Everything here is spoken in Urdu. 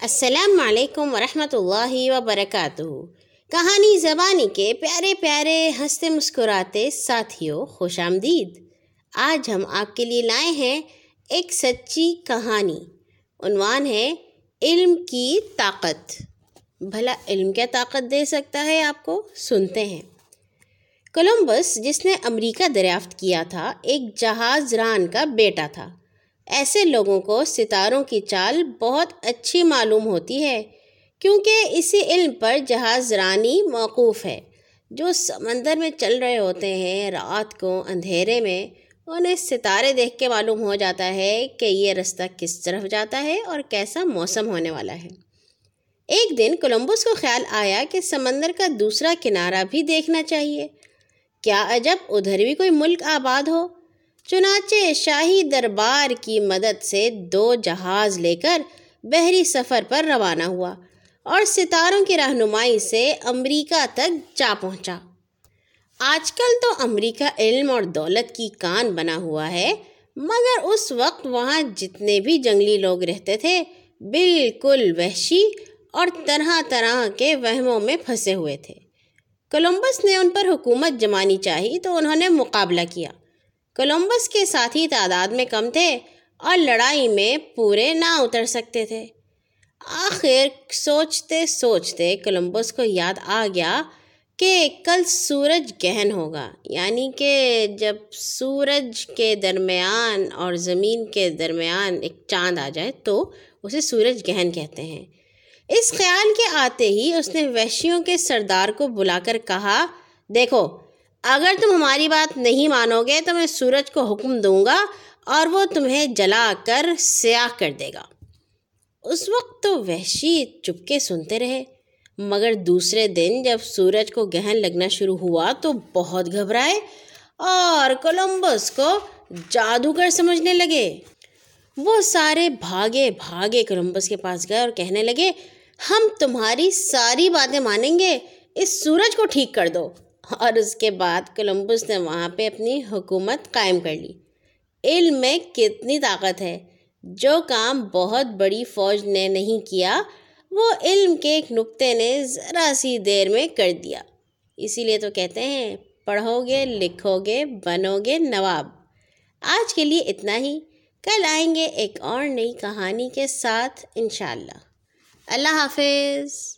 السلام علیکم ورحمۃ اللہ وبرکاتہ۔ کہانی زبانی کے پیارے پیارے ہنستے مسکراتے ساتھیوں، خوش آمدید۔ آج ہم آپ کے لیے لائے ہیں ایک سچی کہانی۔ عنوان ہے، علم کی طاقت۔ بھلا علم کیا طاقت دے سکتا ہے آپ کو؟ سنتے ہیں۔ کولمبس، جس نے امریکہ دریافت کیا تھا، ایک جہاز ران کا بیٹا تھا۔ ایسے لوگوں کو ستاروں کی چال بہت اچھی معلوم ہوتی ہے، کیونکہ اسی علم پر جہاز رانی موقوف ہے۔ جو سمندر میں چل رہے ہوتے ہیں، رات کو اندھیرے میں، انہیں ستارے دیکھ کے معلوم ہو جاتا ہے کہ یہ رستہ کس طرف جاتا ہے اور کیسا موسم ہونے والا ہے۔ ایک دن کولمبس کو خیال آیا کہ سمندر کا دوسرا کنارہ بھی دیکھنا چاہیے۔ کیا عجب، ادھر بھی کوئی ملک آباد ہو؟ چنانچہ شاہی دربار کی مدد سے دو جہاز لے کر بحری سفر پر روانہ ہوا اور ستاروں کی رہنمائی سے امریکہ تک جا پہنچا۔ آج کل تو امریکہ علم اور دولت کی کان بنا ہوا ہے، مگر اس وقت وہاں جتنے بھی جنگلی لوگ رہتے تھے، بالکل وحشی اور طرح طرح کے وہموں میں پھنسے ہوئے تھے۔ کولمبس نے ان پر حکومت جمانی چاہی تو انہوں نے مقابلہ کیا۔ کولمبس کے ساتھی تعداد میں کم تھے اور لڑائی میں پورے نہ اتر سکتے تھے۔ آخر سوچتے سوچتے کولمبس کو یاد آ گیا کہ کل سورج گہن ہوگا یعنی کہ جب سورج کے درمیان اور زمین کے درمیان ایک چاند آ جائے تو اسے سورج گہن کہتے ہیں۔ اس خیال کے آتے ہی اس نے وحشیوں کے سردار کو بلا کر کہا، دیکھو اگر تم ہماری بات نہیں مانو گے تو میں سورج کو حکم دوں گا اور وہ تمہیں جلا کر سیاہ کر دے گا۔ اس وقت تو وحشی چپکے سنتے رہے، مگر دوسرے دن جب سورج کو گہن لگنا شروع ہوا تو بہت گھبرائے اور کولمبس کو جادوگر سمجھنے لگے۔ وہ سارے بھاگے بھاگے کولمبس کے پاس گئے اور کہنے لگے، ہم تمہاری ساری باتیں مانیں گے، اس سورج کو ٹھیک کر دو۔ اور اس کے بعد کولمبس نے وہاں پہ اپنی حکومت قائم کر لی۔ علم میں کتنی طاقت ہے۔ جو کام بہت بڑی فوج نے نہیں کیا، وہ علم کے ایک نقطے نے ذرا سی دیر میں کر دیا۔ اسی لیے تو کہتے ہیں، پڑھو گے، لکھو گے، بنو گے نواب۔ آج کے لیے اتنا ہی۔ کل آئیں گے ایک اور نئی کہانی کے ساتھ انشاءاللہ۔ اللہ اللہ حافظ۔